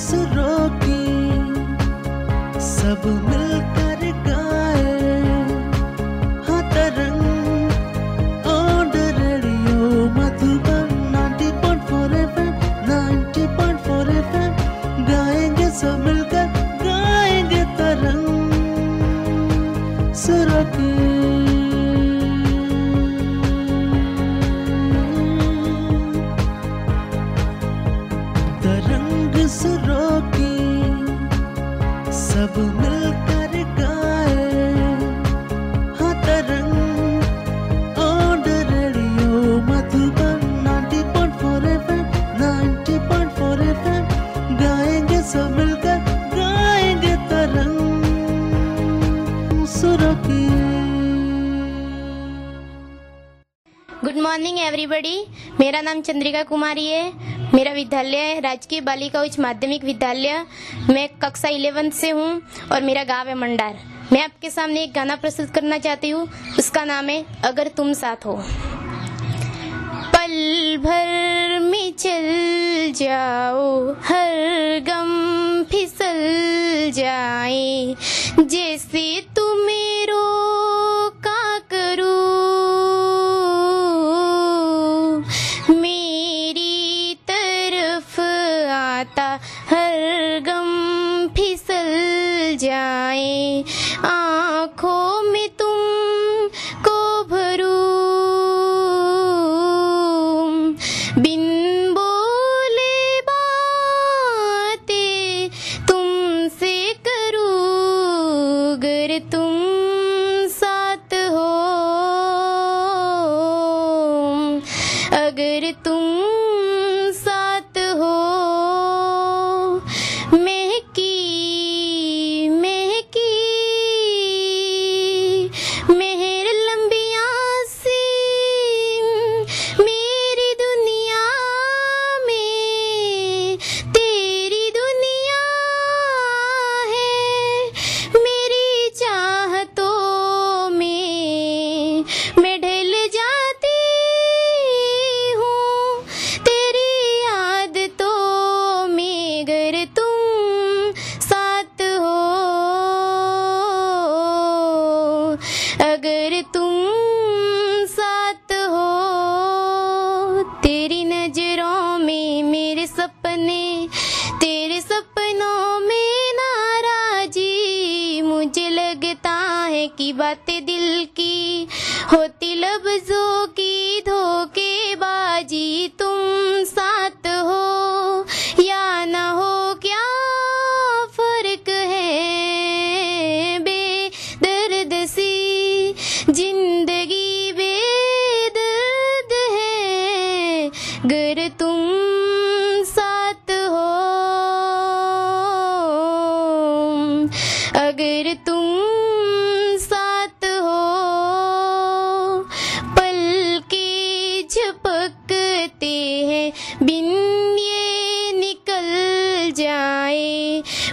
सांस रोकी सब बड़ी मेरा नाम चंद्रिका कुमारी है। मेरा विद्यालय राजकीय बालिका उच्च माध्यमिक विद्यालय। मैं कक्षा इलेवेंथ से हूँ और मेरा गाँव है मंडार। मैं आपके सामने एक गाना प्रस्तुत करना चाहती हूँ। उसका नाम है अगर तुम साथ हो। पल भर में चल जाओ, हर गम फिसल जाए। जैसे तुम्हें रो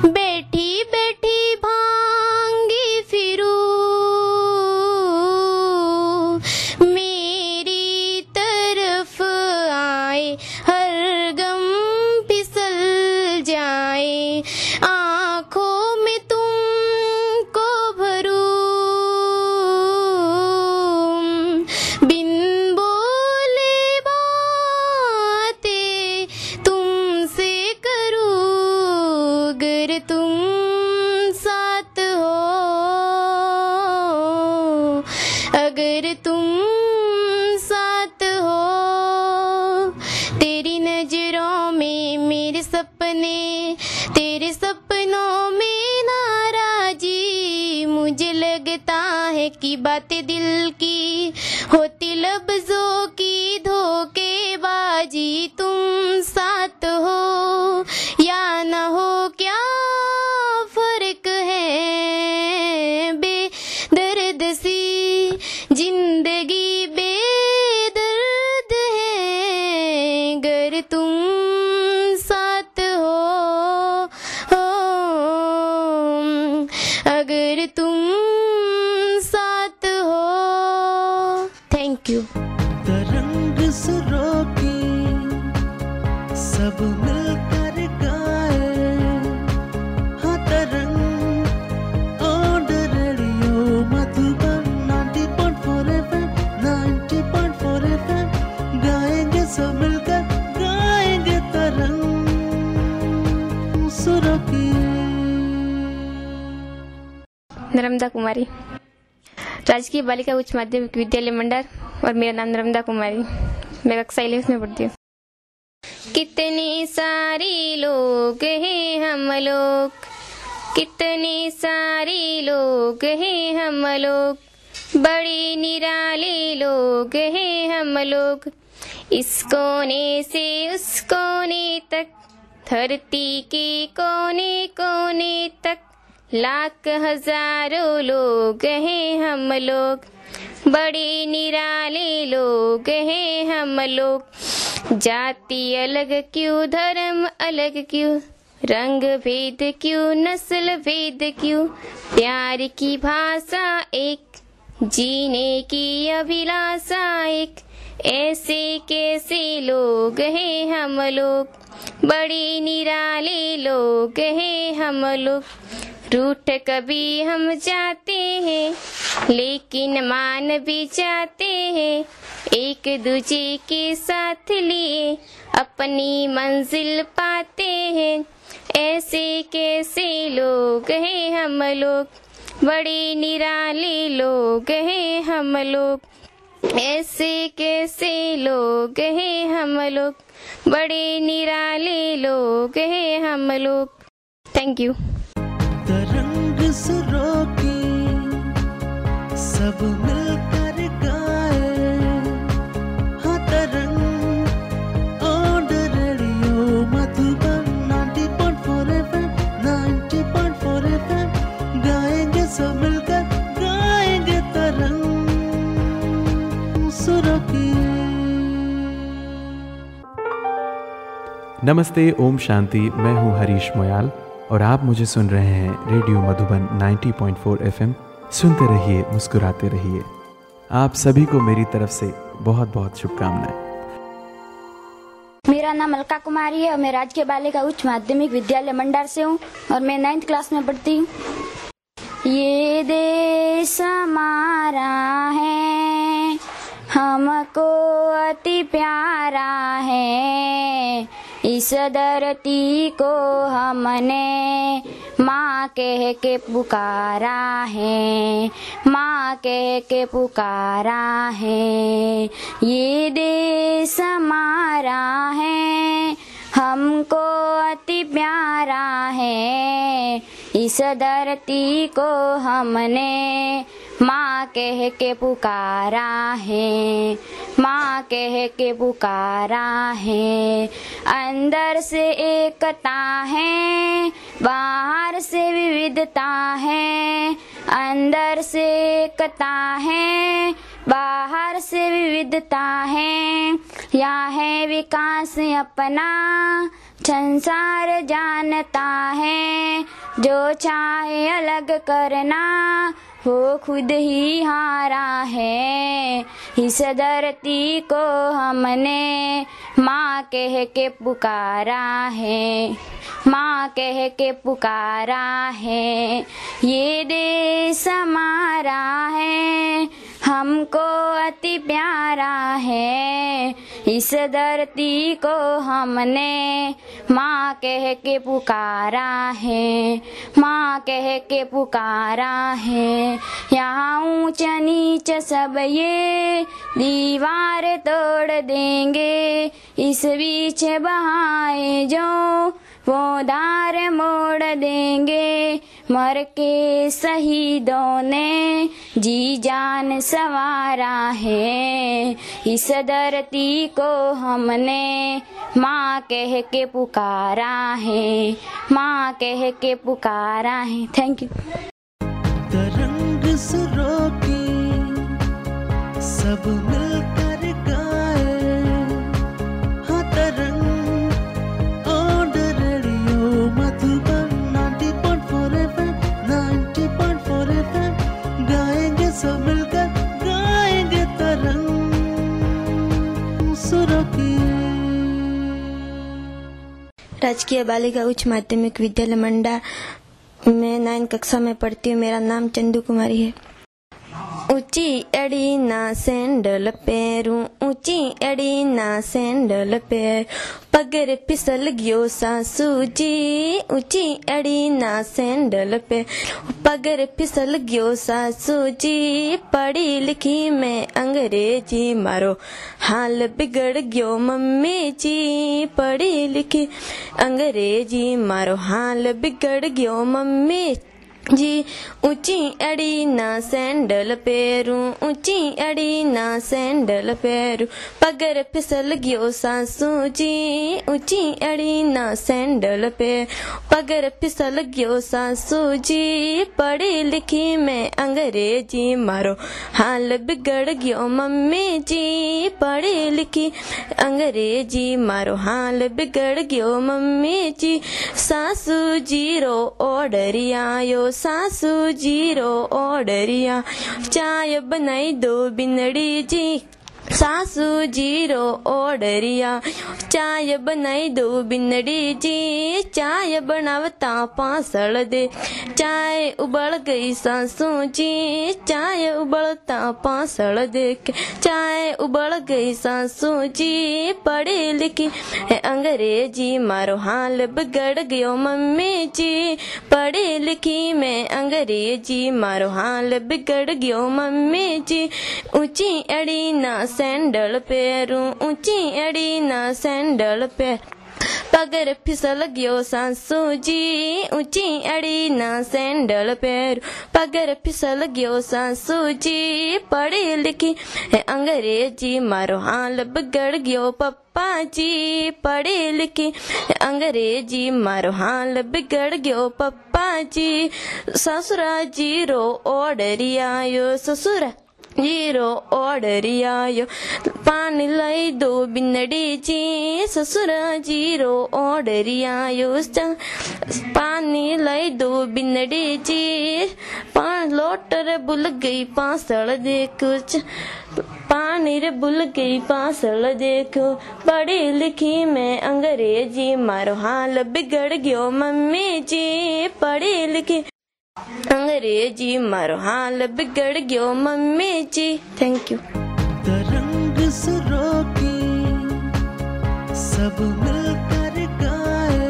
बेटी बे नर्मदा कुमारी। राजकीय बालिका उच्च माध्यमिक विद्यालय मंडल और मेरा नाम नर्मदा कुमारी। मैं कक्षा इलेवंथ में पढ़ती हूँ। कितने सारे लोग हैं हम लोग। कितने सारे लोग हैं हम लोग। बड़े निराले लोग हैं हम लोग। इस कोने से उस कोने तक, धरती के कोने कोने तक। लाख हज़ारों लोग हैं हम लोग। बड़े निराले लोग हैं हम लोग। जाति अलग क्यों, धर्म अलग क्यों? रंग भेद क्यों, नस्ल भेद क्यों? प्यार की भाषा एक, जीने की अभिलाषा एक। ऐसे कैसे लोग हैं हम लोग? बड़े निराले लोग हैं हम लोग। रूठ कभी हम जाते हैं, लेकिन मान भी जाते हैं। एक दूजे के साथ लिए अपनी मंजिल पाते हैं। ऐसे कैसे लोग हैं हम लोग? बड़े निराले लोग हैं हम लोग। ऐसे कैसे लोग हैं हम लोग? बड़े निराले लोग हैं हम लोग। थैंक यू सब मिलकर गाए। हाँ Tarang on radio, Madhuban 90.4 FM 90.4 FM, गाएँगे सब मिलकर, गाएँगे तरंग नमस्ते, ओम शांति, मैं हूँ हरीश मोयाल, और आप मुझे सुन रहे हैं रेडियो मधुबन 90.4 एफएम सुनते रहिए, मुस्कुराते रहिए। आप सभी को मेरी तरफ़ से बहुत बहुत शुभकामनाएँ। मेरा नाम अलका कुमारी है और मैं राजकीय बालिका उच्च माध्यमिक विद्यालय मंडार से हूँ और मैं नाइन्थ क्लास में पढ़ती हूँ। ये देश हमारा है, हमको अति प्यारा है। इस धरती को हमने माँ कह के पुकारा है, माँ कह के पुकारा है। ये देश हमारा है, हमको अति प्यारा है। इस धरती को हमने माँ कह के पुकारा है, माँ कह के पुकारा है। अंदर से एकता है, बाहर से विविधता है। अंदर से एकता है, बाहर से विविधता है। यहाँ है विकास अपना, संसार जानता है। जो चाहे अलग करना वो खुद ही हारा है। इस धरती को हमने माँ कह के पुकारा है। माँ कह के पुकारा है। ये देश हमारा है। हमको अति प्यारा है। इस धरती को हमने माँ कह के पुकारा है, माँ कह के पुकारा है। यहाँ ऊंच नीच सब ये दीवार तोड़ देंगे, इस बीच बहाए जो वो धार मोड़ देंगे, मर के शहीदों ने जी जान सवारा है। इस धरती को हमने माँ कह के पुकारा है, माँ कह के पुकारा है। थैंक यू तरंग सुरों की सब मिलकर मिलकर गाएँगे तरंग राजकीय बालिका उच्च माध्यमिक विद्यालय मंडा मैं नाइन कक्षा में पढ़ती हूँ मेरा नाम चंदू कुमारी है। ऊँची एड़ी ना सैंडल पैरूं, ऊँची एड़ी ना सैंडल पैर। पगर फिसल गयो सासू जी, ऊँची एड़ी ना सैंडल पैर। पगर फिसल गयो सासू जी, पढ़ी लिखी मैं अंग्रेज़ी मारो। हाल बिगड़ गयो मम्मी जी, पढ़ी लिखी अंग्रेज़ी मारो। हाल बिगड़ गयो मम्मी जी, ऊँची अड़ी ना सैंडल पैरूं, ऊँची अड़ी ना सैंडल पैरूं, पगर फिसल गयो सासू, जी, ऊँची अड़ी ना सैंडल पैर पगर फिसल गयो सासू, जी, पढ़ी लिखी मैं अंग्रेज़ी मारो, हाल बिगड़ गयो मम्मी, जी, पढ़ी लिखी अंग्रेज़ी मारो, हाल बिगड़ गयो मम्मी, जी, सासू ज़ीरो ऑर्डर आयो सासू ज़ीरो ओडरिया। चाय बनाई दो बिनड़ी जी। सासू ज़ीरो ऑर्डरिया चाय बनाई दो बिनड़ी जी, चाय बनावता पासड़ दे। चाय उबल गई सासू जी, चाय उबलता पासड़ दे। चाय उबल गई सासू जी, पढ़ी लिखी अंग्रेज़ी, मारो हाल बिगड़ गयो मम्मी जी। पढ़ी लिखी मैं अंग्रेज़ी, मारो हाल बिगड़ गयो मम्मी जी। ऊँची अड़ी ना सैंडल पैरूं ऊँची अड़ी ना सैंडल पैर पगर फिसल गयो सासू जी ऊँची अड़ी ना सैंडल पैर पगर फिसल गयो सासू जी पढ़ी लिखी है अंग्रेज़ी मारो हाल बिगड़ गयो पप्पा जी पढ़ी लिखी है अंग्रेज़ी मारो हाल बिगड़ गयो पप्पा जी ससुरा ज़ीरो ऑर्डर आयो ससुरा ज़ीरो ऑर्डर आयो पानी लाई दो बिनड़ी जी ससुर ज़ीरो ऑर्डर आयो पानी लाई दो बिनड़ी जी पान लोटर बुल गई पासड़ देख पानी रे बुल गई पासड़ देखो पढ़ी लिखी मैं अंग्रेज़ी मारो हाल बिगड़ गयो मम्मी जी पढ़ी लिखी अंग्रेज़ी मारो हाल बिगड़ गयो मम्मी जी। थैंक यू तरंग सब मिलकर गाए।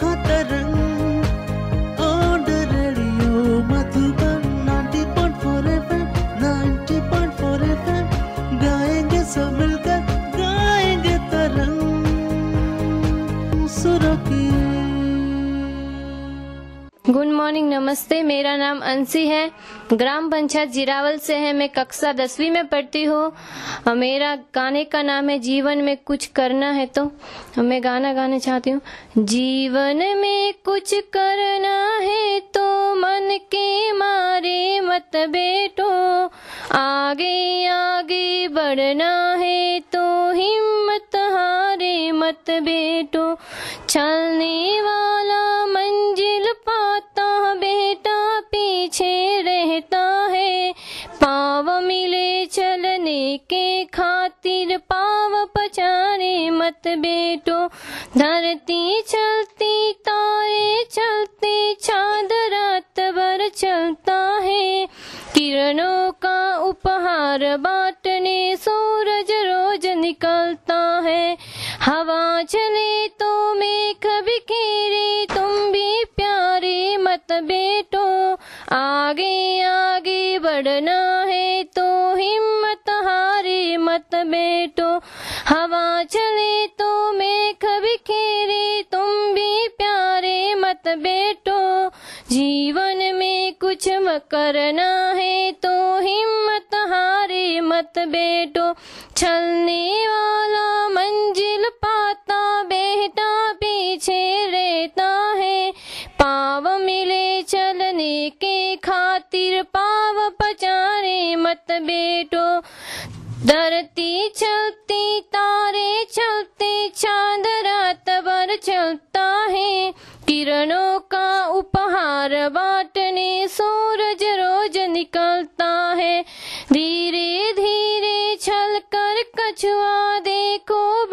हाँ Tarang on radio Madhuban 90.4 FM 90.4 FM. गाएँगे सब मिलकर, गाएँगे तरंग सुरों गुड मॉर्निंग नमस्ते मेरा नाम अंशी है। ग्राम पंचायत जिरावल से है। मैं कक्षा दसवीं में पढ़ती हूँ। मेरा गाने का नाम है जीवन में कुछ करना है तो। मैं गाना गाना चाहती हूँ। जीवन में कुछ करना है तो मन के मारे मत बैठो। आगे आगे बढ़ना है तो हिम्मत हारे मत बेटो चलने वाला मंजिल पाता बेटा पीछे रहता है। पाव मिले चलने के खातिर, पाव पचारे मत बेटो। धरती चलती, तारे चलते चाँद रात भर चलता है। किरणों का उपहार बांटने सूरज रोज निकलता है। हवा चले तो मेघ बिखेरे, तुम भी प्यारे मत बेटो, आगे आगे बढ़ना है तो हिम्मत हारे मत बेटो। हवा चले तो मेघ बिखेरे तुम भी प्यारे मत बेटो। जीवन में कुछ करना है तो हिम्मत हारे मत बेटो। छलने वाला मंजिल पाता बेटा पीछे चलने के खातिर पाव पचाने मत बेटो। धरती चलती, तारे चलते, चाँद रात भर चलता है। किरणों का उपहार बांटने सूरज रोज निकलता है। धीरे धीरे चल कर कछुआ देखो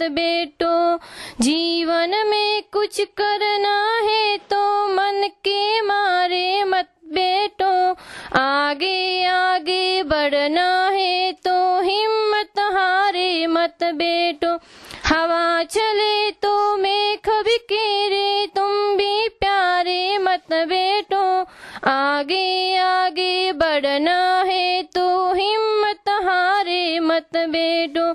मत बेटो जीवन में कुछ करना है तो मन के मारे मत बेटो आगे आगे बढ़ना है तो हिम्मत हारे मत बेटो हवा चले तो मेघ बिखेरे तुम भी प्यारे मत बेटो आगे आगे बढ़ना है तो मत बेटो,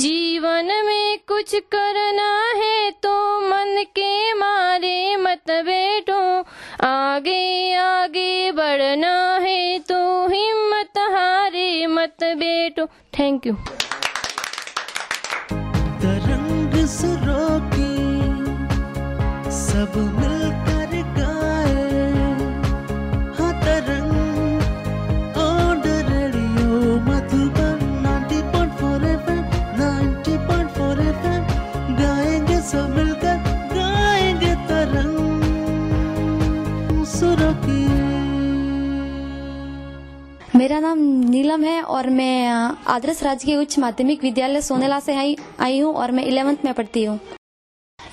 जीवन में कुछ करना है तो मन के मारे मत बेटो आगे आगे बढ़ना है तो हिम्मत हारे मत बेटो थैंक यू तरंग सब मिलकर मेरा नाम नीलम है और मैं आदर्श राजकीय उच्च माध्यमिक विद्यालय सोनेला से आई हूँ और मैं इलेवंथ में पढ़ती हूँ।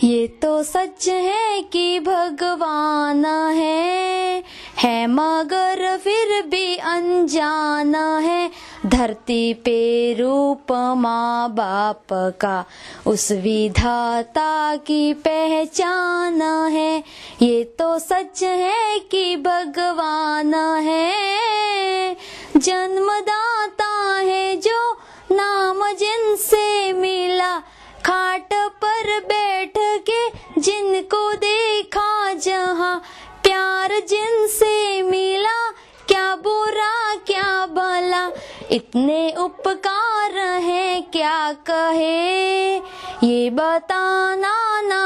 ये तो सच है कि भगवान है। है मगर फिर भी अनजान है। धरती पे रूप माँ बाप का उस विधाता की पहचान है। ये तो सच है कि भगवान है। जन्मदाता है जो नाम जिनसे मिला खाट पर बैठ के जिनको देखा जहाँ प्यार जिनसे मिला क्या बुरा क्या भला। इतने उपकार है क्या कहे? ये बताना ना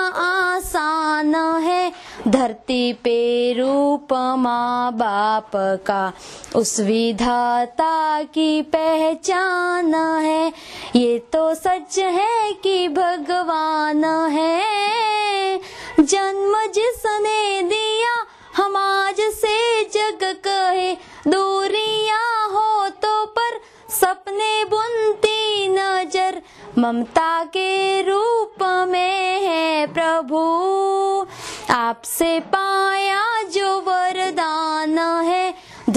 आसान है। धरती पे रूप माँ बाप का उस विधाता की पहचान है। ये तो सच है कि भगवान है। जन्म जिसने दिया हम आज से जग कहे, दूरियाँ हो तो पर सपने बुनती नज़र। ममता के रूप में है प्रभु, आपसे पाया जो है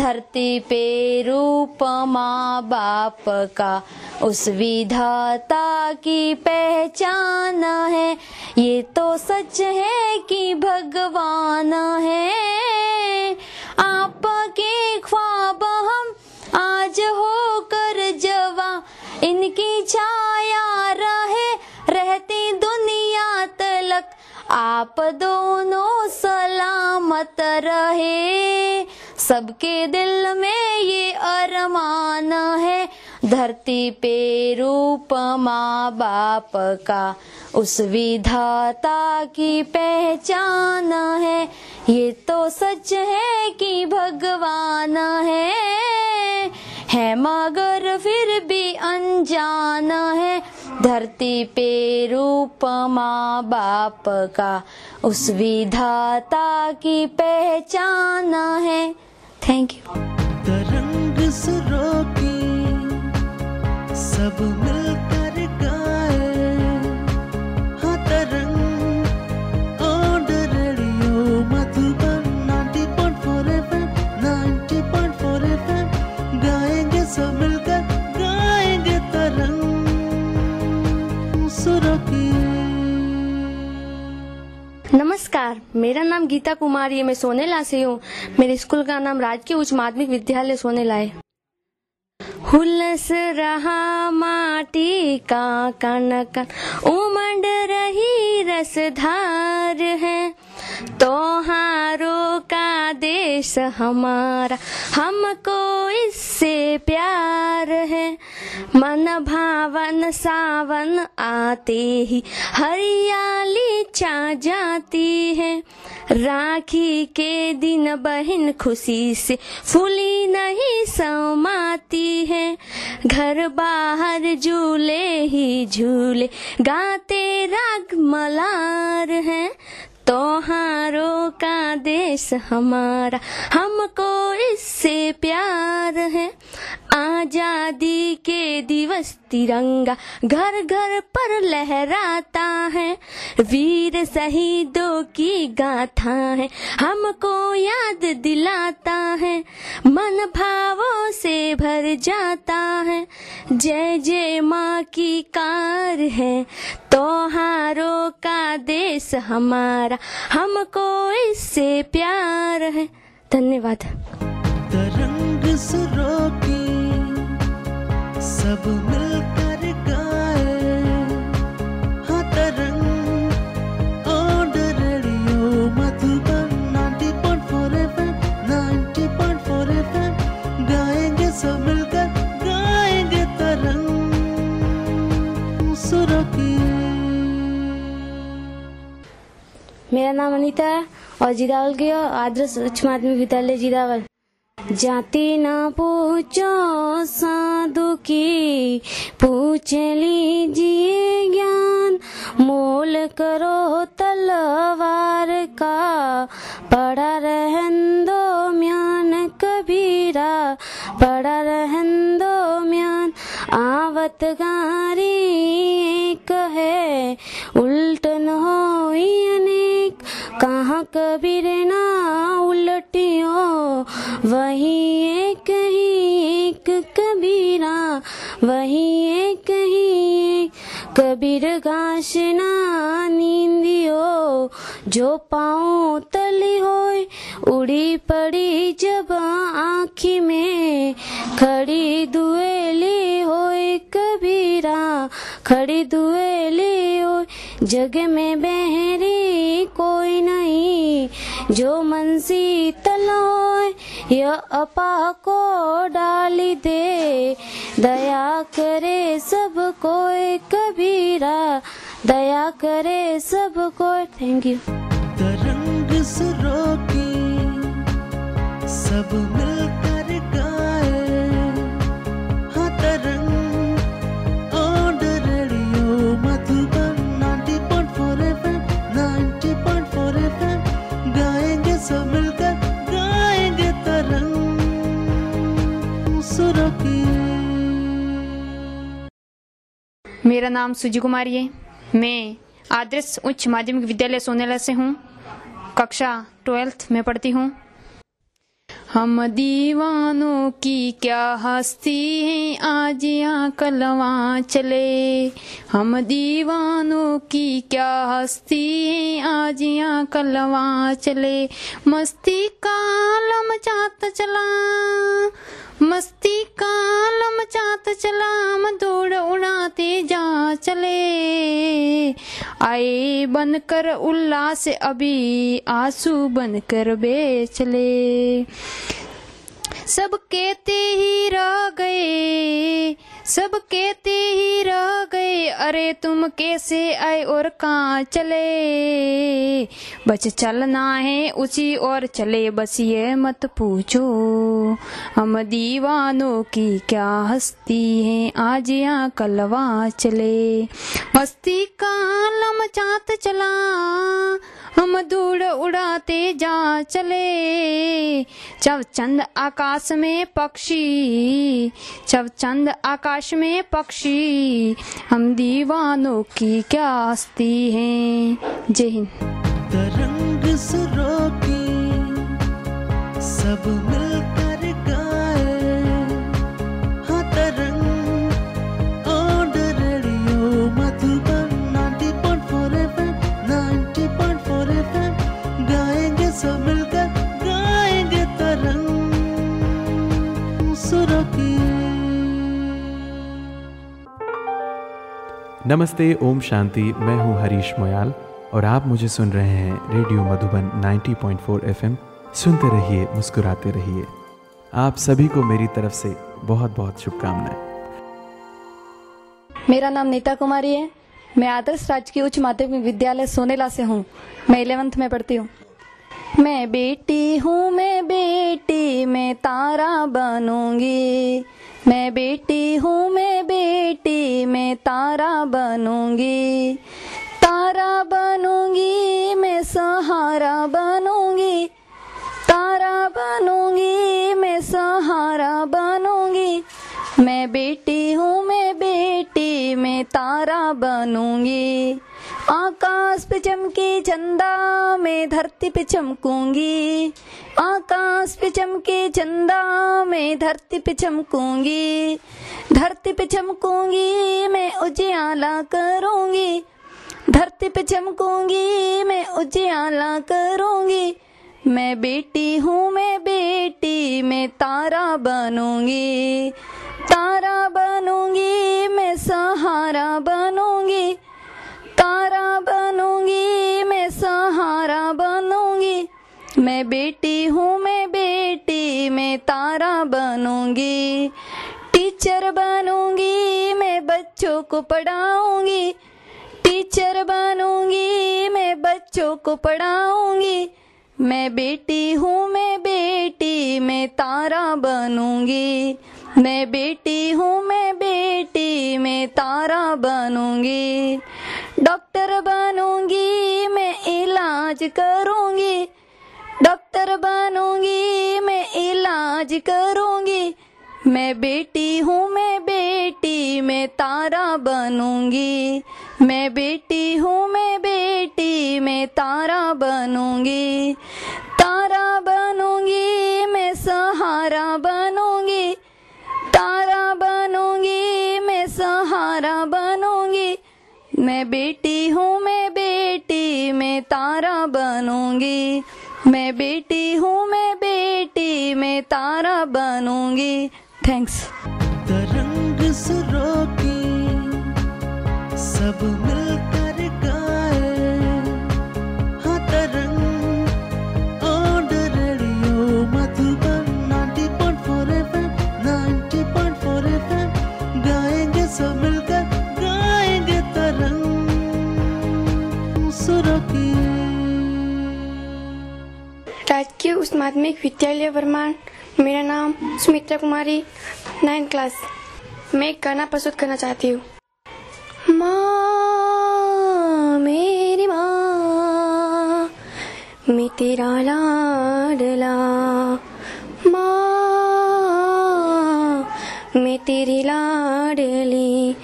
धरती पे रूप माँ बाप का उस विधाता की पहचान है। ये तो सच है कि भगवान है। आपके ख्वाब हम आज होकर जवा, इनकी छाया रहे, रहती दुनिया तलक। आप दोनों सलामत रहे। सबके दिल में ये अरमान है। धरती पे रूप माँ बाप का उस विधाता की पहचान है। ये तो सच है कि भगवान है। है मगर फिर भी अनजान है। धरती पे रूप माँ बाप का उस विधाता की पहचान है। थैंक यू तरंग सुरों सब मिलकर नमस्कार, मेरा नाम गीता कुमारी है मैं सोनेला से हूँ। मेरे स्कूल का नाम राजकीय उच्च माध्यमिक विद्यालय सोनेला है। हुलस रहा माटी का कण कण उमड़ रही रसधार है। तोहारों का देश हमारा। हमको इससे प्यार है। मन भावन सावन आते ही हरियाली छा जाती है। राखी के दिन बहन खुशी से फूली नहीं समाती है। घर बाहर झूले ही झूले, गाते राग मलार है। त्योहारों का देश हमारा हमको इससे प्यार है। आज़ादी के दिवस तिरंगा घर घर पर लहराता है। वीर शहीदों की गाथा है, हमको याद दिलाता है। मन भावों से भर जाता है। जय जय माँ की कार है, त्योहारों का देश हमारा, हमको इससे प्यार है। धन्यवाद। तरंग सुरों सब मिलकर मेरा नाम अनीता है और जिदावल की आदर्श उच्च माध्यमिक विद्यालय जिदावल जाति ना पूछो साधु की, पूछ लीजिए ज्ञान। मोल करो तलवार का पड़ा रहन दो म्यान कबीरा। पड़ा रहन दो म्यान, आवत गारी कबीर ना उलटियो, वही एक ही एक कबीरा, वही एक ही एक कबीर घास ना नींदियो, जो पाओ तली होए, उड़ी पड़ी जब आँखी में, खड़ी दुएली होए कबीरा खड़ी दुएली जग में बहरी कोई नहीं। जो मनसी तलोय यह अपा को डाली दे। दया करे सब कोई कबीरा। दया करे सब कोई थैंक यू तरंग की सब मिलकर मेरा नाम सुजी कुमारी है मैं आदर्श उच्च माध्यमिक विद्यालय सोनेला से हूँ। कक्षा ट्वेल्थ में पढ़ती हूँ। हम दीवानों की क्या हस्ती है? आज यहाँ कलवा चले। हम दीवानों की क्या हस्ती है? आज यहाँ कलवा चले। मस्ती का कालम चात चला बनकर उल्लास अभी आँसू बनकर बेच ले सब कहते ही रह गए सब कहते ही रह गए, अरे तुम कैसे आए और कहाँ चले? बस चलना है उसी और चले, बस ये मत पूछो। हम दीवानों की क्या हस्ती है, आज यहाँ कलवा चले। मस्ती का लम चात चला हम धूल उड़ाते जा चले। चव चंद आकाश में पक्षी। चव चंद आकाश में पक्षी। हम दीवानों की क्या हस्ती हैं। जय हिंद। रंग सब मिलकर नमस्ते, ओम शांति। मैं हूँ हरीश मोयाल और आप मुझे सुन रहे हैं रेडियो मधुबन 90.4 एफएम। सुनते रहिए, मुस्कुराते रहिए। आप सभी को मेरी तरफ़ से बहुत बहुत शुभकामनाएँ। मेरा नाम नीता कुमारी है। मैं आदर्श राजकीय उच्च माध्यमिक विद्यालय सोनेला से हूँ। मैं इलेवेंथ में पढ़ती हूँ। मैं बेटी हूँ, मैं बेटी मैं तारा बनूँगी। मैं बेटी हूँ मैं तारा बनूँगी तारा बनूँगी, मैं सहारा बनूँगी, तारा बनूँगी, मैं सहारा बनूँगी। मैं बेटी हूँ, मैं बेटी मैं तारा बनूँगी। आकाश पे चमके चंदा, मैं धरती पे चमकूँगी। आकाश पे चमके चंदा, मैं धरती पे चमकूँगी। धरती पे चमकूँगी, मैं उजियाला करूँगी। धरती पे चमकूँगी, मैं उजियाला करूँगी। मैं बेटी हूँ, मैं बेटी, मैं तारा बनूँगी। तारा बनूँगी, मैं सहारा बनूँगी। तारा बनूँगी, मैं सहारा बनूँगी। मैं बेटी हूँ, मैं बेटी, मैं तारा बनूँगी। टीचर बनूँगी, मैं बच्चों को पढ़ाऊँगी। टीचर बनूँगी, मैं बच्चों को पढ़ाऊँगी। मैं बेटी हूँ, मैं बेटी, मैं तारा बनूँगी। मैं बेटी हूँ, मैं बेटी मैं तारा बनूँगी। डॉक्टर बनूँगी, मैं इलाज करूँगी। डॉक्टर बनूँगी, मैं इलाज करूँगी। मैं बेटी हूँ, मैं बेटी मैं तारा बनूँगी। मैं बेटी हूँ, मैं बेटी मैं तारा बनूँगी। तारा बनूँगी, मैं सहारा बनूँगी मैं बेटी हूँ, मैं बेटी, मैं तारा बनूँगी। मैं बेटी हूँ, मैं बेटी, मैं तारा बनूँगी। थैंक्स तरंग सब मिलकर राजकीय उच्च माध्यमिक विद्यालय वर्मान। मेरा नाम सुमित्रा कुमारी नाइन्थ क्लास मैं गाना प्रस्तुत करना चाहती हूँ। माँ, मेरी माँ, मैं तेरा लाडला। माँ, मैं तेरी लाडली।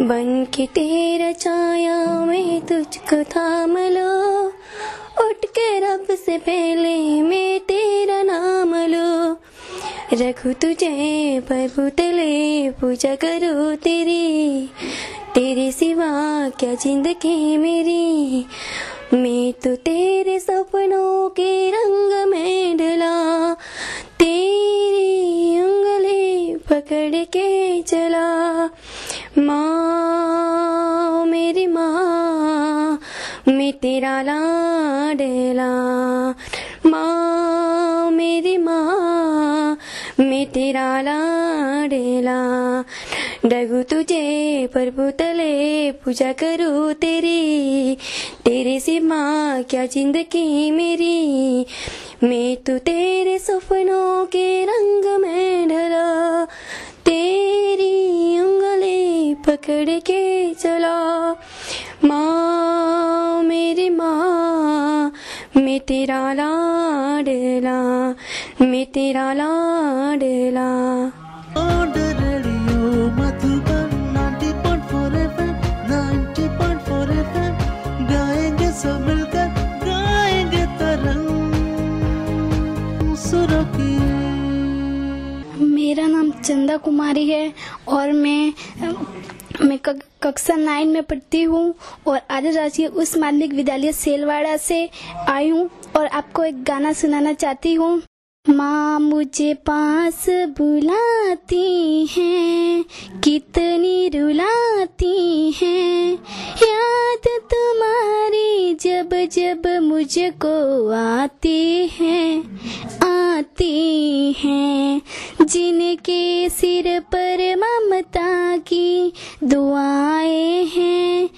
बन के तेरा छाया मैं तुझको थाम लो। उठ के रब से पहले मैं तेरा नाम लो। रखू तुझे प्रभु तले पूजा करो तेरी। तेरे सिवा क्या ज़िंदगी मेरी? मैं तो तेरे सपनों के रंग में ढला। तेरी उंगली पकड़ के चला। माँ मेरी माँ मैं तेरा लाडला, माँ मेरी माँ, मैं तेरा लाडला। डगू तुझे प्रभु तले पूजा करूँ तेरी, तेरे से माँ क्या ज़िंदगी मेरी? मैं तो तेरे सपनों के रंग में ढला, तेरी उंगली पकड़ के चला। माँ मेरी माँ मैं तेरा लाडला मैं तेरा लाडला। On the radio, Madhuban 90.4 FM, 90.4 FM, गाएँगे सब मिलकर गाएँगे तरंग सुरों की मेरा नाम चंदा कुमारी है और मैं मैं कक्षा नाइन में पढ़ती हूँ और आदि राजकीय उच्च माध्यमिक विद्यालय सेलवाड़ा से आई हूँ और आपको एक गाना सुनाना चाहती हूँ। माँ मुझे पास बुलाती हैं, कितनी रुलाती हैं। याद तुम्हारी जब जब मुझको आती है, आती हैं। जिनके सिर पर ममता की दुआएँ हैं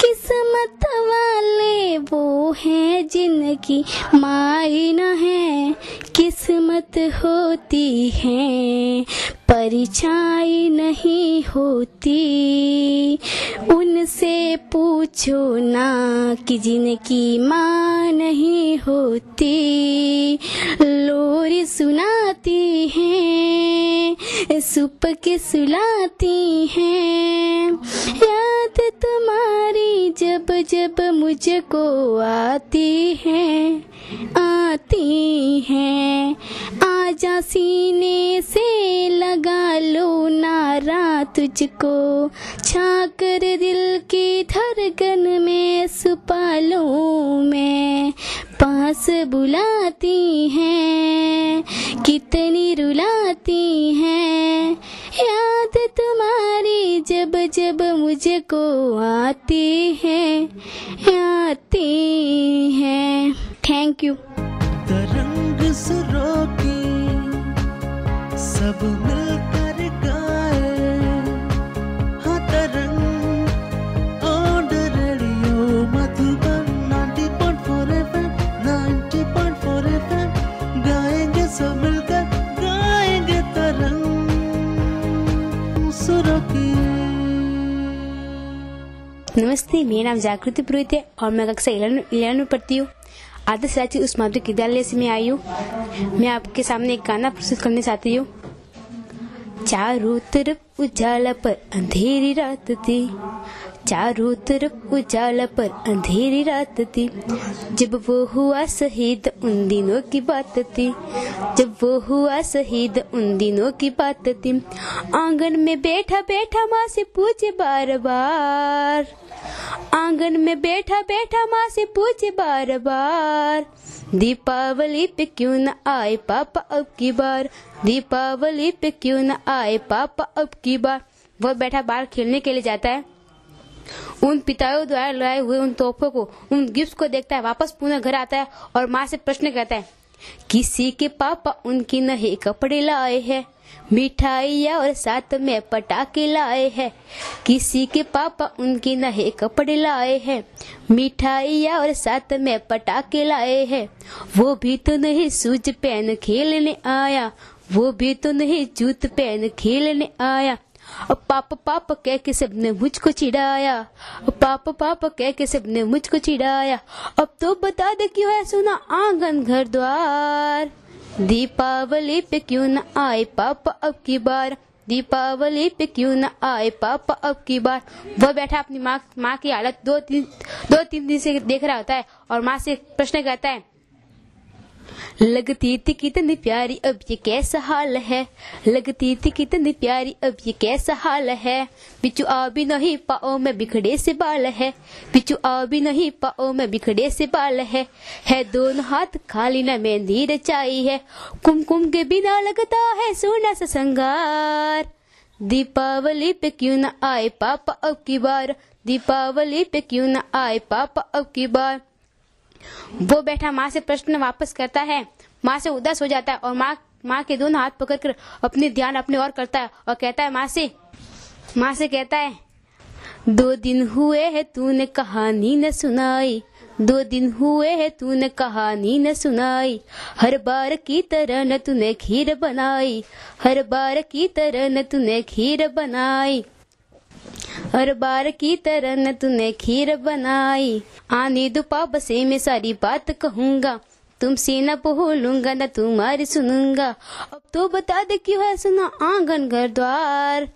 किस्मत वाले वो हैं जिनकी माई न है। किस्मत होती है परिछाई नहीं होती। उनसे पूछो ना कि जिनकी माँ नहीं होती। लोरी सुनाती हैं, सुप के सुलाती हैं। याद तुम्हारी जब जब मुझको आती है। आती है। आजा सीने से लगा लो नारा तुझको। छाकर दिल की धड़कन में सुपा लूँ मैं। पास बुलाती हैं, कितनी रुलाती हैं। याद तुम्हारी जब जब मुझको आती है आती है। थैंक यू तरंग सुरों सब मिलकर गाए। हाँ Tarang on radio Madhuban 90.4 FM 90.4 FM गाएँगे सब मिलकर गाएँगे तरंग सुरों की। नमस्ते मेरा नाम जागृति पुरोहित है और मैं कक्षा इलेवन में पढ़ती हूँ। आदर्श राज्य उस माध्यमिक विद्यालय से मैं आई हूँ। मैं आपके सामने एक गाना प्रस्तुत करने चाहती हूँ। चारों तरफ़ उजाला पर अंधेरी रात थी। चारों तरफ़ उजाला पर अंधेरी रात थी। जब वो हुआ शहीद, उन दिनों की बात थी। जब वो हुआ शहीद, उन दिनों की बात थी। आँगन में बैठा बैठा माँ से पूछे बार बार। आँगन में बैठा बैठा माँ से पूछे बार बार। दीपावली पे क्यों न आए पापा अब की बार? दीपावली पे क्यों न आए पापा अब की बार? वह बैठा बाहर खेलने के लिए जाता है। उन पिताओं द्वारा लाए हुए उन तोहफों को, उन गिफ्ट को देखता है, वापस पुनः घर आता है और माँ से प्रश्न करता है, किसी के पापा उनकी नए कपड़े लाए हैं, मिठाइयाँ और साथ में पटाखे लाए हैं, किसी के पापा उनकी नहे कपड़े लाए हैं, मिठाइयाँ और साथ में पटाखे लाए हैं, वो भी तो नहीं सूज पहन खेलने आया, वो भी तो नहीं जूत पहन खेलने आया पापा पाप कह के सबने मुझको चिढ़ाया। पाप पापा कह के सबने मुझको चिढ़ाया। अब तो बता दे क्यों है सुना आँगन घर द्वार। दीपावली पे क्यों न आए पापा अब की बार? दीपावली पे क्यों न आए पापा अब की बार? वह बैठा अपनी माँ माँ की हालत दो तीन दो तीन दिन से देख रहा होता है और माँ से प्रश्न करता है लगती थी कितनी प्यारी, अब ये कैसा हाल है? लगती थी कितनी प्यारी, अब ये कैसा हाल है? बिचू आ भी नहीं, पाओ में बिखड़े से बाल है। बिचू आ भी नहीं, पाओ में बिखड़े से बाल है। है दोनों हाथ खाली न मेहंदी रचाई है। कुमकुम के बिना लगता है सोना सा संगार दीपावली पे क्यों न आए पापा अब की बार? दीपावली पे क्यों न आए पापा अब की बार? वो बैठा माँ से प्रश्न वापस करता है। माँ से उदास हो जाता है और माँ माँ के दोनों हाथ पकड़कर अपने ध्यान अपने और करता है और कहता है, माँ से माँ से कहता है, दो दिन हुए है तूने कहानी न सुनाई, दो दिन हुए है तूने कहानी न सुनाई, हर बार की तरह न तूने खीर बनाई, हर बार की तरह न तूने खीर बनाई हर बार की तरह न तूने खीर बनाई। आने दो पाप से मैं सारी बात कहूँगा। तुमसे न बोलूँगा, न तुम्हारी सुनूँगा। अब तो बता दे क्यों है सुना आँगन घर द्वार।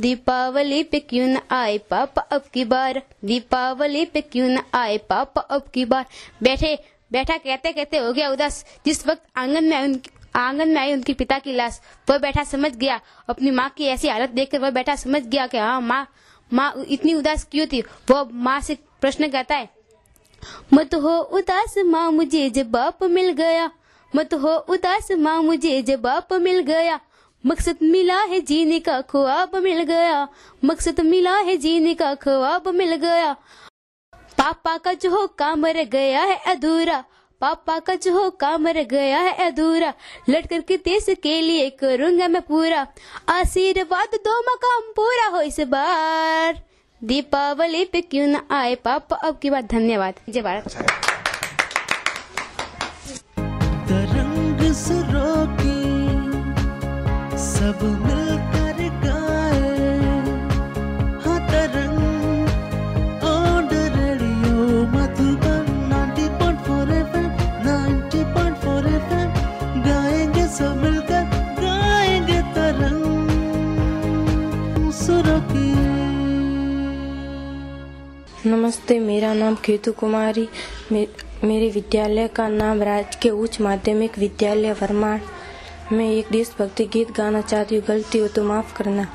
दीपावली पे क्यों न आए पापा अब की बार? दीपावली पे क्यों न आए पापा अब की बार? बैठे, बैठा कहते कहते हो गया उदास। जिस वक्त आँगन में उनकी, आँगन में आई उनके पिता की लाश, वह बैठा समझ गया। अपनी माँ की ऐसी हालत देखकर वह बैठा समझ गया कि हाँ माँ माँ इतनी उदास क्यों थी? वो माँ से प्रश्न करता है, मत हो उदास माँ, मुझे जब बाप मिल गया। मत हो उदास माँ, मुझे जब बाप मिल गया। मकसद मिला है जीने का ख्वाब मिल गया। मकसद मिला है जीने का ख्वाब मिल गया। पापा का जो काम रह गया है अधूरा। पापा का जो काम रह गया है अधूरा। लड़कर के देश के लिए करूँगा मैं पूरा। आशीर्वाद दो मकाम पूरा हो इस बार। दीपावली पे क्यों न आए पापा? अब की बात धन्यवाद। जय भारत। तरंग सुरों की सब मिलकर नमस्ते मेरा नाम केतु कुमारी। मे, मेरे विद्यालय का नाम राजकीय उच्च माध्यमिक विद्यालय वर्मा। मैं एक देशभक्ति गीत गाना चाहती हूँ। गलती हो तो माफ़ करना।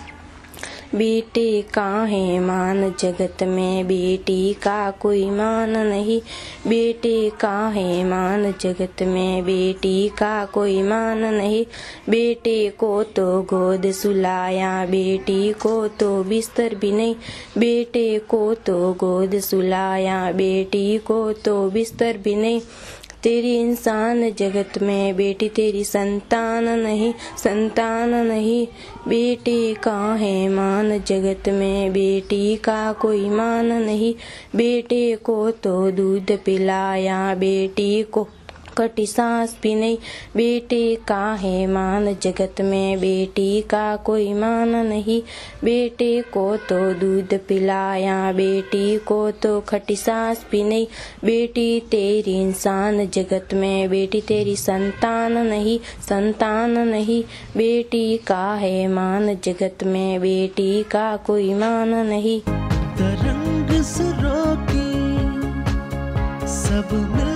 बेटे का है मान जगत में? बेटी का कोई मान नहीं। बेटे का है मान जगत में? बेटी का कोई मान नहीं। बेटे को तो गोद सुलाया, बेटी को तो बिस्तर भी नहीं। बेटे को तो गोद सुलाया, बेटी को तो बिस्तर भी नहीं। तेरी इंसान जगत में बेटी, तेरी संतान नहीं संतान नहीं। बेटी का है मान, जगत में बेटी का कोई मान नहीं। बेटे को तो दूध पिलाया, बेटी को कटी सांस भी नहीं। बेटे का है मान, जगत में बेटी का कोई मान नहीं। बेटे को तो दूध पिलाया, बेटी को तो खटी सांस भी नहीं। बेटी तेरी इंसान, जगत में बेटी तेरी संतान नहीं संतान नहीं। बेटी का है मान, जगत में बेटी का कोई मान नहीं। तरंग सब मिलकर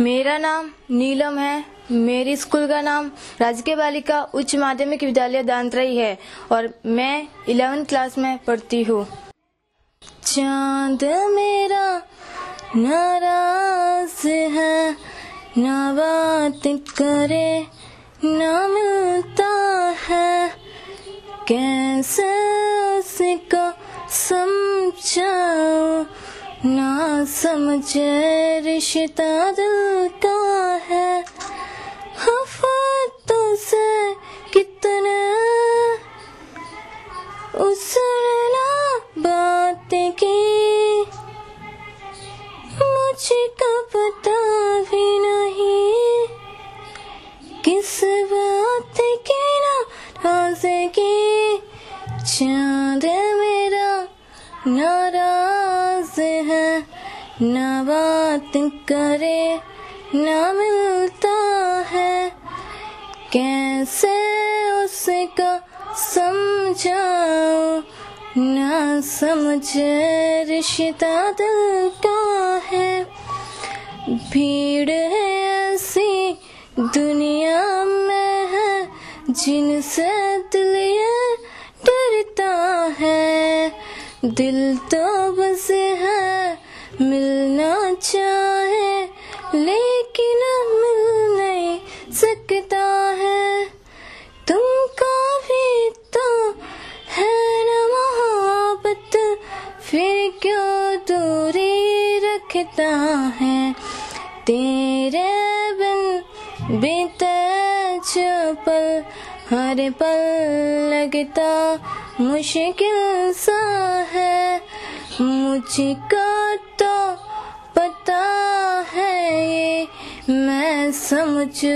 मेरा नाम नीलम है। मेरी स्कूल का नाम राजकीय बालिका उच्च माध्यमिक विद्यालय दांतरई है और मैं इलेवेंथ क्लास में पढ़ती हूँ। चाँद मेरा नाराज़ है। ना बात करे ना मिलता है। कैसे उसको समझाऊं? समझे रिश्ता दिल का है। बात करे, ना मिलता है। कैसे उसका समझाओ ना समझे रिश्ता दिल का है। भीड़ है ऐसी दुनिया में है, जिनसे दिल ये डरता है। दिल तो बस है मिलना चाहे, लेकिन मिल नहीं सकता है। तुमका भी तो है ना मोहब्बत, फिर क्यों दूरी रखता है? तेरे बिन बीते पल, हर पल लगता मुश्किल सा है। मुझको तो पता है ये? मैं समझू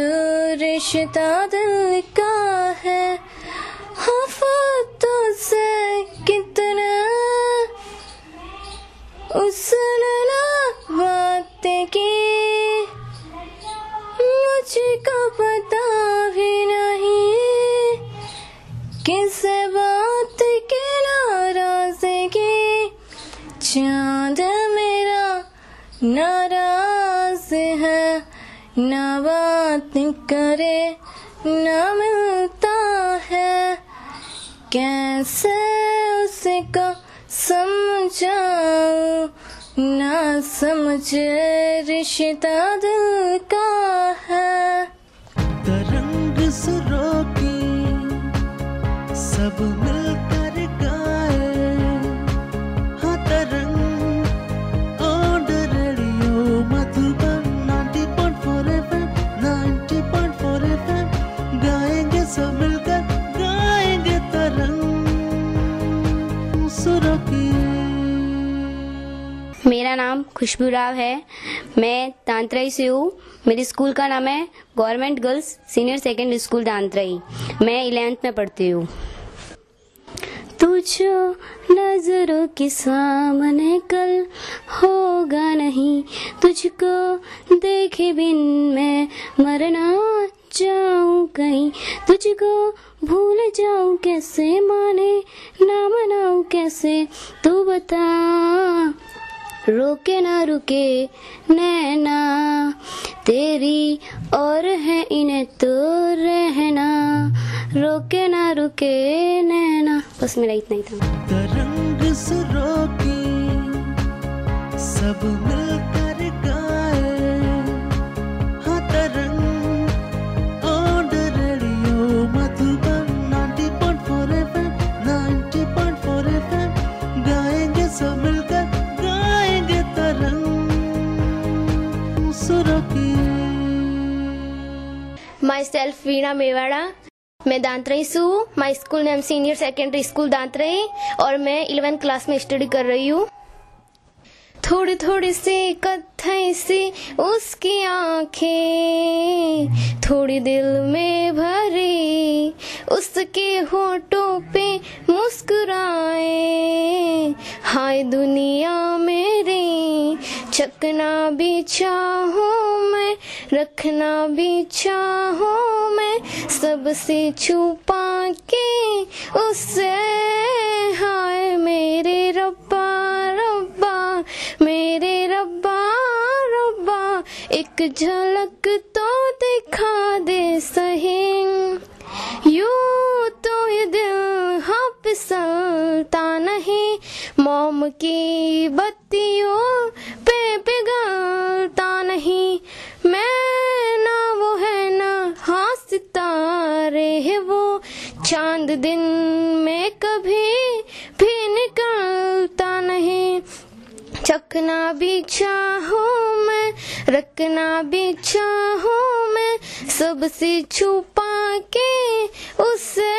रिश्ता दिल का है। रिश्ता दिल का है। तरंग सुरों की सब मिलकर गाए। हाँ Tarang on radio Madhuban 90.4 FM 90.4 FM. गाएँगे सब मिलकर गाएँगे तरंग सुरों की। मेरा नाम खुशबू राव है। मैं तांतरई से हूँ। मेरे स्कूल का नाम है government girls senior secondary school Tantarai मैं इलेवेंथ में पढ़ती हूँ। पूछो नज़रों के सामने कल होगा नहीं। तुझको देखे बिन मैं मरना जाऊँ कहीं। तुझको भूल जाऊँ कैसे माने, ना मनाऊं कैसे, तू बता। रोके ना रुके, नैना, तेरी और है इन्हें तो रहना। रोके ना रुके, नैना। बस मेरा इतना ही था। तरंग सब मिलकर सेल्फ वीणा मेवाड़ा मैं दांतरई से हूँ। My school name senior secondary school Dantarai और मैं इलेवेंथ क्लास में स्टडी कर रही हूँ। थोड़े थोड़े से सी सी उसकी आँखें। थोड़ी दिल में भरी उसके होठों पे मुस्कुराए। हाय दुनिया मेरी, चकना भी चाहूँ मैं, रखना भी चाहूँ मैं, सबसे छुपा के उससे हाय मेरे रब्बा रब्बा, मेरे रब्बा। रब्बा एक झलक तो दिखा दे सही यू तो ये दिल हाँ फिसलता नहीं। मोम की बत्तियों पे पिघलता नहीं। मैं ना वो है ना हाँ सितारे है वो। चाँद दिन में कभी भी निकलता नहीं। चखना भी चाहूँ मैं, रखना भी चाहूँ मैं, सबसे छुपा के उसे।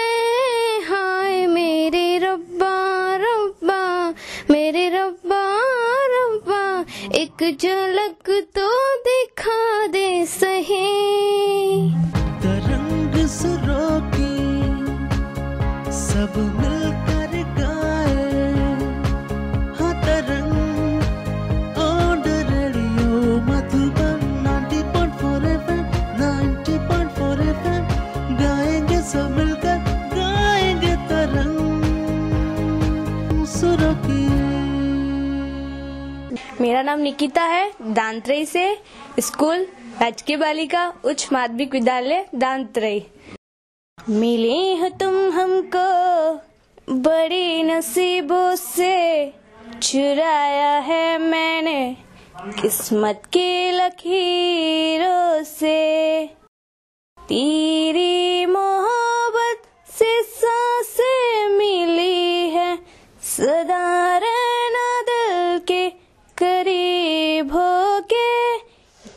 हाय मेरे रब्बा रब्बा, मेरे रब्बा रब्बा, एक झलक तो दिखा निकिता है, दांतरई से, स्कूल, राजकीय बालिका, उच्च माध्यमिक विद्यालय, दांतरई। मिले हो तुम हमको, बड़ी नसीबों से, चुराया है मैंने, किस्मत की लकीरों से। तेरी मोहब्बत से साँसें मिली है सदा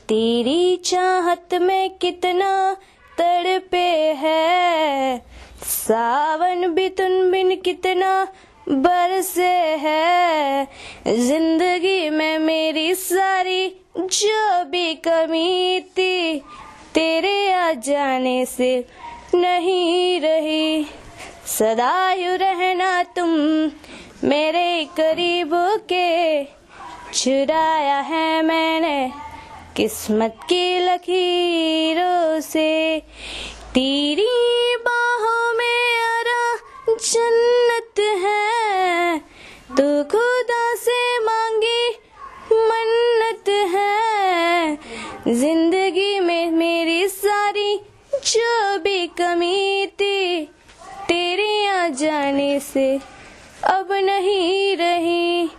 तेरी चाहत में कितना तड़पे है। सावन भी तुन बिन कितना बरसे है। ज़िंदगी में मेरी सारी जो भी कमी थी, तेरे आ जाने से नहीं रही। सदायु रहना तुम मेरे करीब के चुराया है मैंने किस्मत की लकीरों से तेरी बाहों में अरा जन्नत है। तो खुदा से मांगी मन्नत है। ज़िंदगी में मेरी सारी जो भी कमी थी, तेरे आ जाने से अब नहीं रही।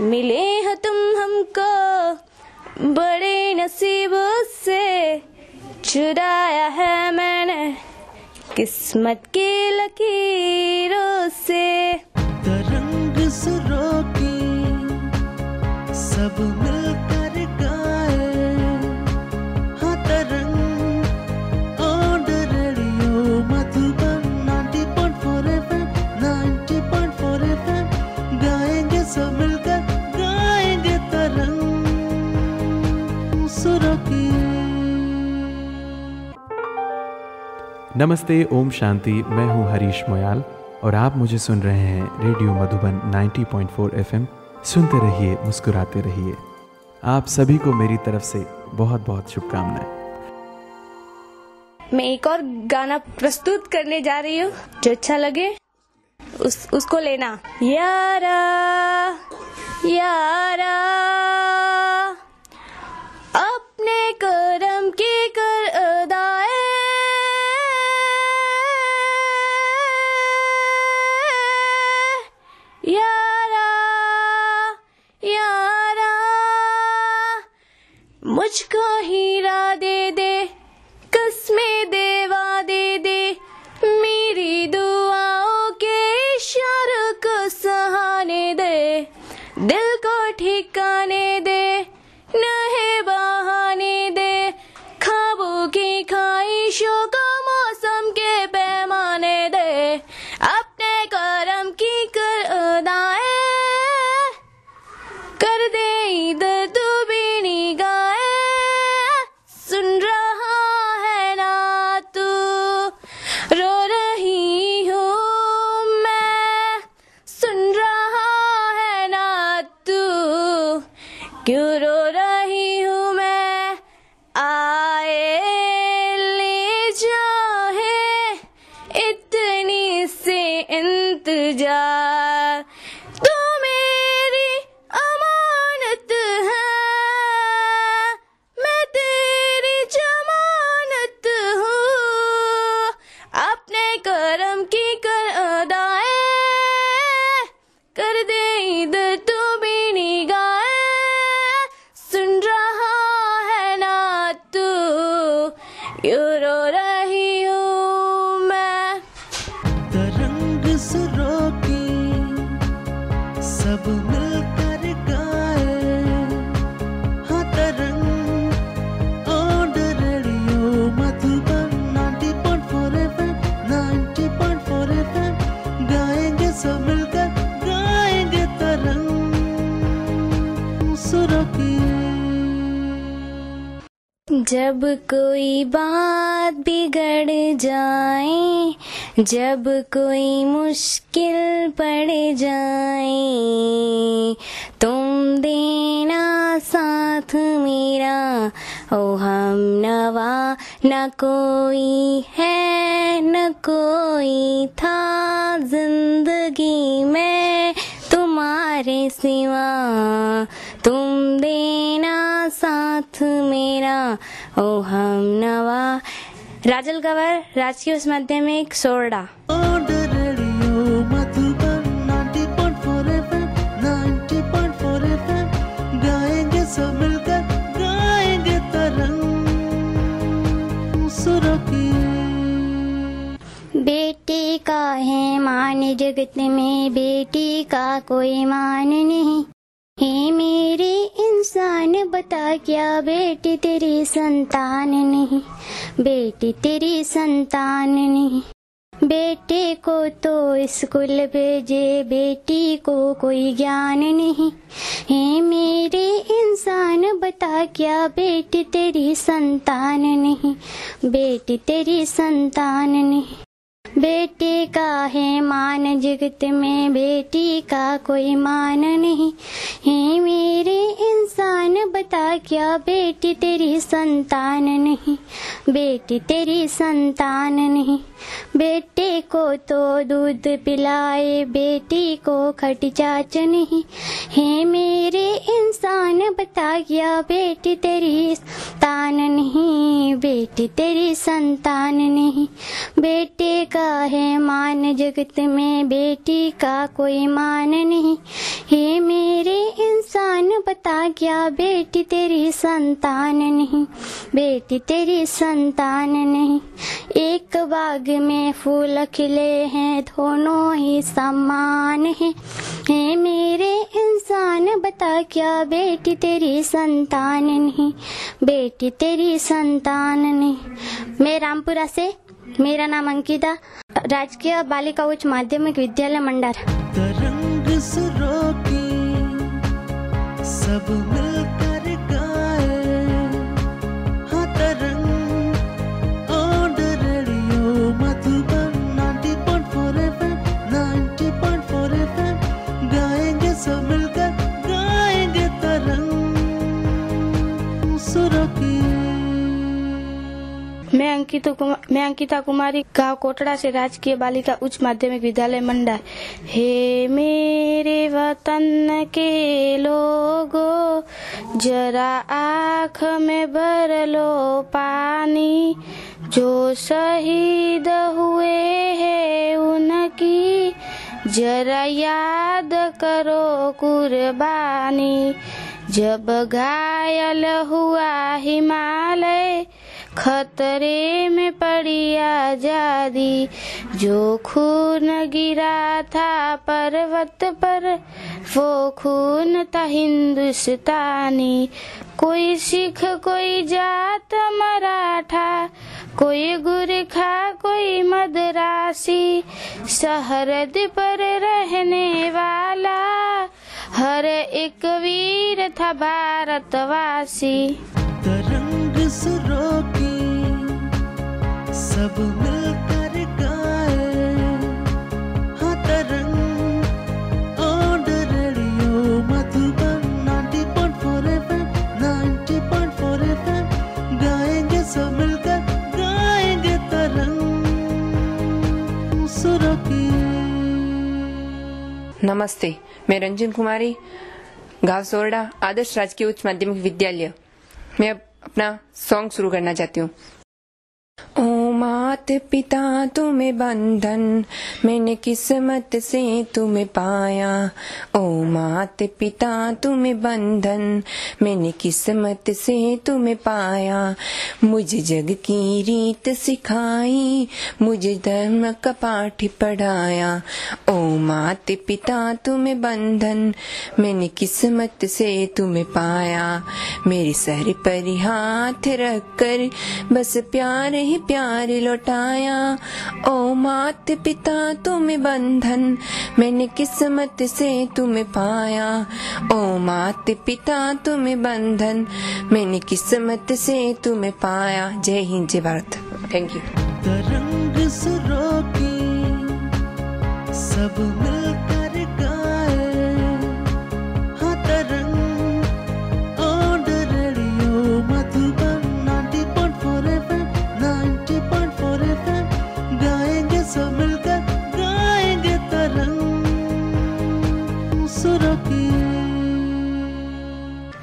मिले हो तुम हमको नसीबों से चुराया है मैंने किस्मत की लकीरों से। तरंग सुरों नमस्ते, ओम शांति। मैं हूँ हरीश मोयाल और आप मुझे सुन रहे हैं रेडियो मधुबन 90.4 एफएम। सुनते रहिए, मुस्कुराते रहिए। आप सभी को मेरी तरफ़ से बहुत बहुत शुभकामनाएँ। मैं एक और गाना प्रस्तुत करने जा रही हूँ, जो अच्छा लगे। उस, उसको लेना। यारा यारा, अपने करम की कर मुझको हीरा दे दे, कसमें देवा दे दे। मेरी दुआओं के इशारों को सहाने दे। दिल को ठिकाने कोई बात बिगड़ जाए, जब कोई मुश्किल पड़ जाए, तुम देना साथ मेरा, ओ हम नवा न कोई है, न कोई था ज़िंदगी में तुम्हारे सिवा। तुम देना साथ मेरा ओ हम नवा। राजल गवर राजकीय उच्च माध्यमिक Sorda on radio Madhuban 90.4 FM 90.4 FM गाएँगे सब मिलकर गाएँगे तरंग सुरों की बेटे का है मान, जगत में बेटी का कोई मान नहीं। हे मेरे इंसान, बता क्या बेटी तेरी संतान नहीं? बेटी तेरी संतान नहीं। बेटे को तो स्कूल भेजे, बेटी को कोई ज्ञान नहीं। हे मेरे इंसान, बता क्या बेटी तेरी संतान नहीं? बेटी तेरी संतान नहीं। बेटे का है मान, जगत में बेटी का कोई मान नहीं। हे मेरे इंसान, बता क्या बेटी तेरी संतान नहीं? बेटी तेरी संतान नहीं। बेटे को तो दूध पिलाए, बेटी को खट चाच नहीं। हे मेरे इंसान, बता गया बेटी तेरी संतान नहीं, बेटी तेरी संतान नहीं। बेटे का है मान जगत में, बेटी का कोई मान नहीं। हे मेरे इंसान क्या बेटी तेरी संतान नहीं, बेटी तेरी संतान नहीं। एक बाग में फूल खिले हैं, दोनों ही समान हैं। हे मेरे इंसान, बता क्या बेटी तेरी संतान नहीं, बेटी तेरी संतान नहीं। मैं रामपुरा से, मेरा नाम अंकिता, राजकीय बालिका उच्च माध्यमिक विद्यालय मंडार। सब मिलकर अंकिता कुमार मैं अंकिता कुमारी, गाँव कोटड़ा से राजकीय बालिका उच्च माध्यमिक विद्यालय मंडा हे मेरे वतन के लोगो, जरा आँख में भर लो पानी। जो शहीद हुए हैं उनकी, जरा याद करो कुर्बानी। जब घायल हुआ हिमालय खतरे में पड़ी आज़ादी, जो खून गिरा था पर्वत पर, वो खून था हिंदुस्तानी। कोई सिख, कोई जात मराठा, कोई गुरखा, कोई मदरासी सरहद पर रहने वाला, हर एक वीर था भारतवासी। तरंग सुरों की सब मिलकर गाए। हाँ Tarang radio Madhuban 90.4 FM 90.4 FM. गाएँगे सब मिलकर, गाएँगे तरंग। नमस्ते, मैं रंजन कुमारी गाँव सोरडा आदर्श राजकीय उच्च माध्यमिक विद्यालय। मैं अपना सॉन्ग शुरू करना चाहती हूँ। ओ मात पिता तुम्हें बंधन, मैंने किस्मत से तुम्हें पाया। ओ मात पिता तुम्हें बंधन, मैंने किस्मत से तुम्हें पाया। मुझे जग की रीत सिखाई, मुझे धर्म का पाठ पढ़ाया। ओ मात पिता तुम्हें बंधन, मैंने किस्मत से तुम्हें पाया। मेरे सर पर हाथ रख कर बस प्यार ही प्यार लौटाया। ओ मात पिता तुम्हें बंधन मैंने किस्मत से तुम्हें पाया। ओ मात पिता तुम्हें बंधन मैंने किस्मत से तुम्हें पाया। जय हिंद, जय भारत। थैंक यू तरंग सब मिलकर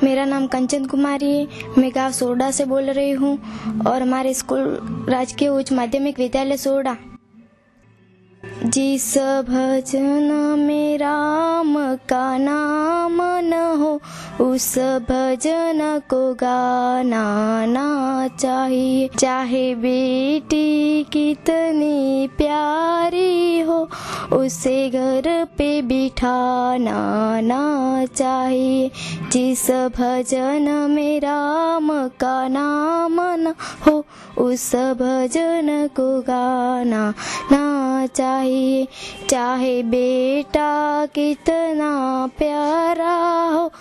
मेरा नाम कंचन कुमारी है। मैं गाँव सोडा से बोल रही हूँ और हमारे स्कूल राजकीय उच्च माध्यमिक विद्यालय सोरडा जिस भजन में राम का नाम न हो उस भजन को गाना ना चाहिए। चाहे बेटी कितनी प्यारी हो, उसे घर पे बिठाना ना चाहिए। जिस भजन में राम का नाम न हो, उस भजन को गाना ना चाहिए। चाहे बेटा कितना प्यारा हो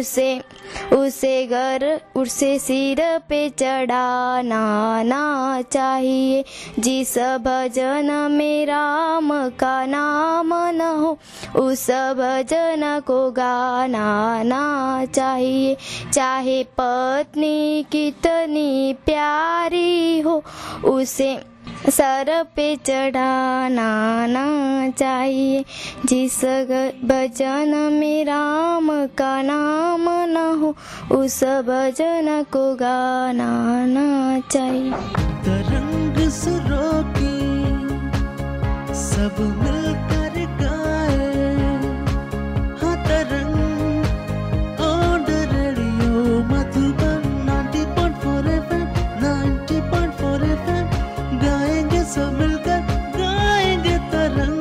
उसे उसे घर, उसे सिर पे चढ़ाना ना चाहिए। जिस भजन में राम का नाम न हो, उस भजन को गाना ना चाहिए। चाहे पत्नी कितनी प्यारी हो, उसे सर पे चढ़ाना ना चाहिए। जिस भजन में राम का नाम न हो, उस भजन को गाना ना चाहिए। तरंग सब मिलकर सब मिलकर गाएँगे तरंग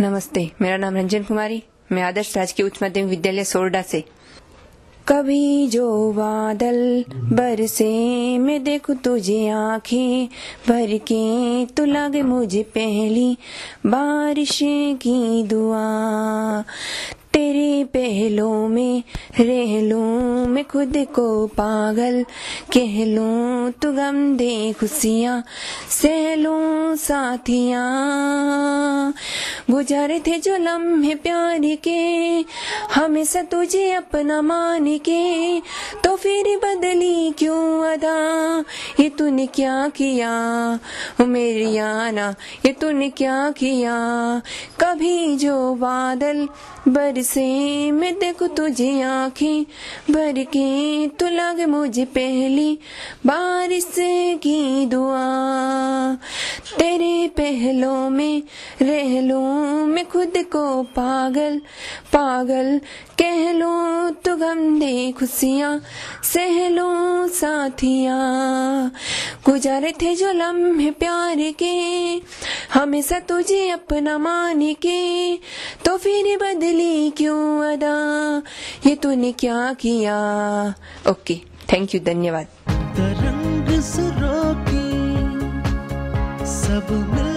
नमस्ते, मेरा नाम रंजन कुमारी। मैं आदर्श राजकीय उच्च माध्यमिक विद्यालय सोरडा से। कभी जो बादल बरसे, मैं देखूँ तुझे आँखें भर के। तो लगे मुझे पहली बारिश की दुआ तेरे पहलों में रह लूँ मैं खुद को पागल कह लूँ, तू गम दे खुशियाँ, सह साथियाँ। गुजारे थे जो लम्हे प्यार के, हमेशा तुझे अपना मान के तो फिर बदली क्यों अदा? ये तूने क्या किया? मेरी आना ये तूने क्या किया? कभी जो बादल बरसे मैं देखू तुझे आँखें, भर के तू लग मुझे पहली बारिश की दुआ। तेरे पहलों में रह लूँ मैं खुद को पागल पागल कह लूँ तू गम दे खुशियाँ सह लूँ साथियाँ। गुजारे थे जो लम्हे प्यार के, हमेशा तुझे अपना मान के तो फिर बदली क्यों अदा? ये तूने क्या किया? ओके थैंक यू धन्यवाद। सब मिल